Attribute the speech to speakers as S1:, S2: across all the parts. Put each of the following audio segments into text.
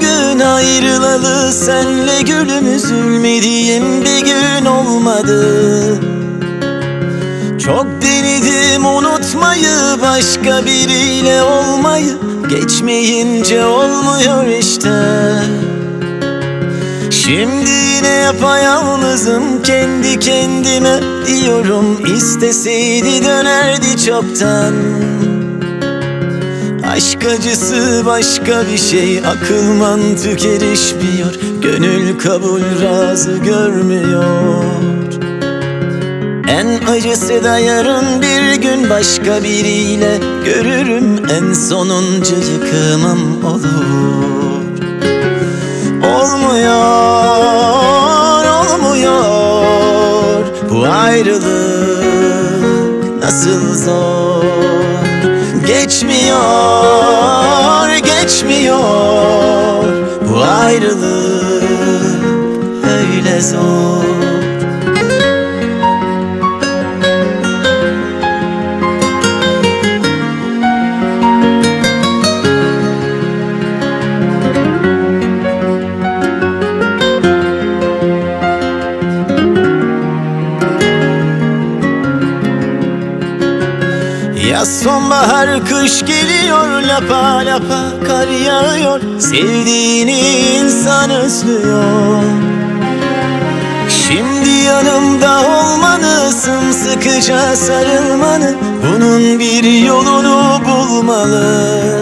S1: gün ayrılalı senle gülüm üzülmediğim bir gün olmadı. Çok denedim unutmayı başka biriyle olmayı Geçmeyince olmuyor işte. Şimdi yine yapayalnızım kendi kendime diyorum isteseydi dönerdi çoktan Aşk acısı başka bir şey Akıl mantık erişmiyor Gönül kabul razı görmüyor. En acısı da yarın bir gün başka biriyle Görürüm en sonuncu yıkımım olur. Olmuyor, olmuyor. Bu ayrılık nasıl zor Geçmiyor, geçmiyor. Bu ayrılık öyle zor Yaz sonbahar kış geliyor lapa lapa kar yağıyor. Sevdiğini insan özlüyor. Şimdi yanımda olmanı sımsıkıca sarılmanı Bunun bir yolunu bulmalı.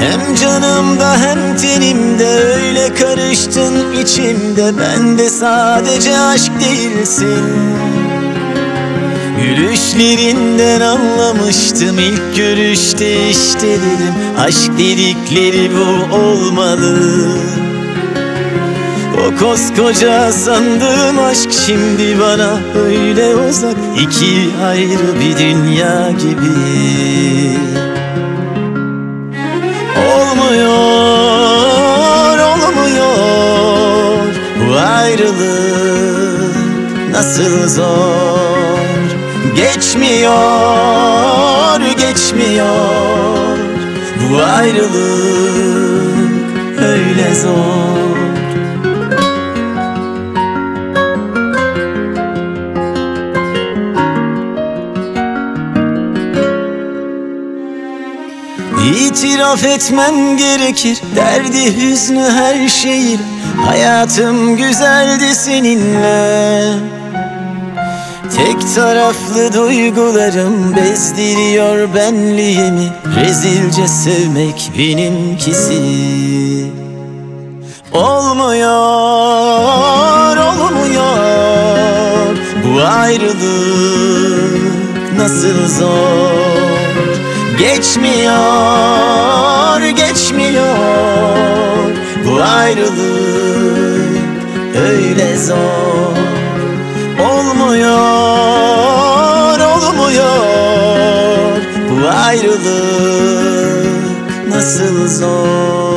S1: Hem canımda hem tenimde öyle karıştın içimde Ben de sadece aşk değilsin Gülüşlerinden anlamıştım. İlk görüşte işte dedim Aşk dedikleri bu olmalı. O koskoca sandığım aşk şimdi bana öyle uzak. İki ayrı bir dünya gibi. Olmuyor, olmuyor Bu ayrılık. Nasıl zor Geçmiyor, geçmiyor. Bu ayrılık öyle zor. İtiraf etmem gerekir Derdi hüznü her şeyin Hayatım güzeldi seninle Tek taraflı duygularım bezdiriyor benliğimi. Rezilce sevmek benimkisi. Olmuyor, olmuyor. Bu ayrılık nasıl zor? Geçmiyor, geçmiyor. Bu ayrılık öyle zor Nasıl zor?